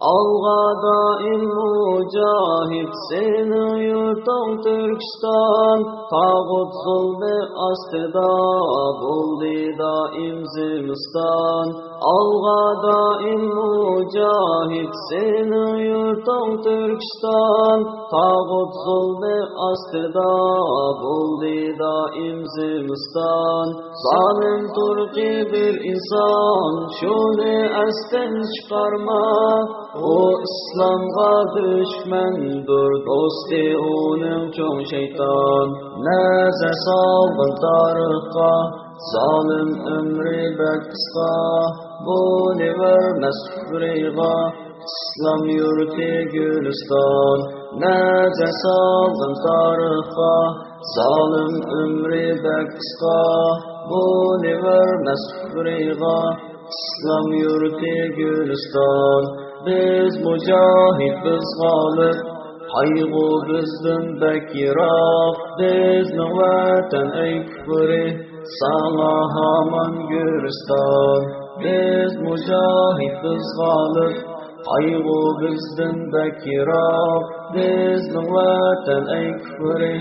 Alğa daim mücahit seni yurtun Türkistan. Tağut zulmü astıda buldu daim zimistan. Alğa daim mücahit seni yurtun Türkistan. Tağut zulmü astıda buldu daim zimistan. Zalim Türki bir insan şunu esten çıkarma o İslam'a düşmendur dosti onun çoğun şeytan. Neze salgın tarıkka zalim ömrü beksta Bunu vermez küfriga İslam yurti Gülistan. Neze salgın tarıkka zalim ömrü beksta Bunu vermez küfriga İslam yurti Gülistan biz mücahid biz galip Haygı bizden bekirak Bizning vatan ey küfri Sana haman güristan Biz mücahid biz galip Haygı bizden bekirak Bizning vatan ey küfri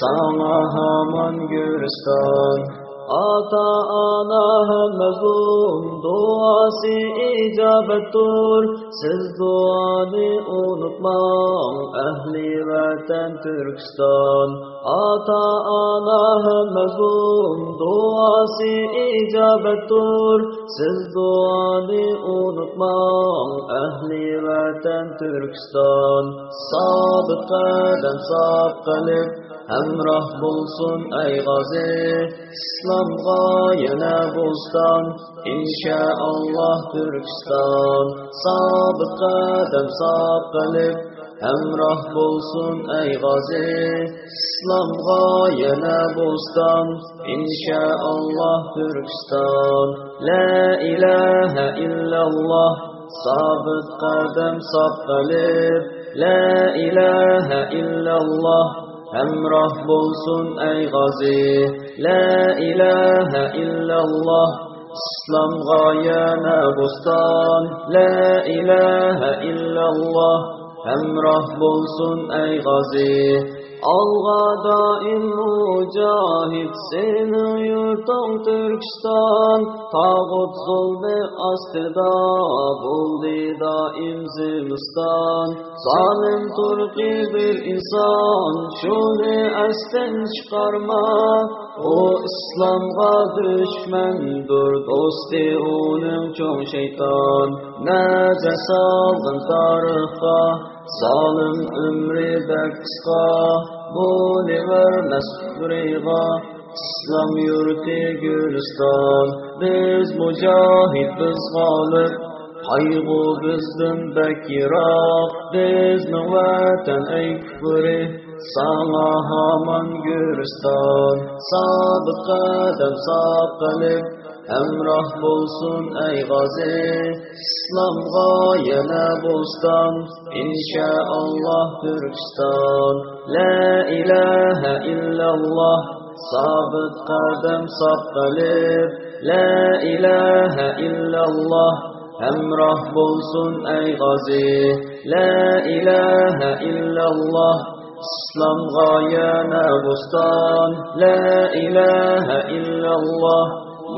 Sana haman güristan Ata ana hemmezun duası icabettur Siz duanı unutmam ehli vatan Türkistan. Ata ana hemmezun duası icabettur Siz duanı unutmam ehli vatan Türkistan. Sabit kadem sab kalip Hemrah bulsun ey gazi İslam'a yana bustan İnşaallah Türkistan Sabit kadem sab kalip Hemrah bulsun ey gazi İslam'a yana bustan İnşaallah Türkistan La ilahe illallah. Sabit kadem sab kalip La ilahe illallah Hemrah bulsun ey gazi La ilahe illallah İslam gayene bustan La ilahe illallah Hemrah bulsun ey gazi Alğa daim mücahit seni yurtun Türkistan. Tağut zulmü astıda buldu daim zimistan. Zalim Türki bir insan şunu esten çıkarma. O İslam'a düşmendur dosti onun çoğun şeytan. Nece saldın tarıkka Zalim ömrü bekska Bunu vermez küfriga İslam yurti Gülistan Biz mücahid biz galip Haygı bizden bekirak Bizning vatan ey küfri Sana haman Gülistan Sabit kadem sab Hemrah bulsun ey gazi İslam'a yana bustan İnşaallah Türkistan. La ilahe illallah Sabit kadem sab kalip La ilahe illallah Hemrah bulsun ey gazi La ilahe illallah İslam'a yana bustan La ilahe illallah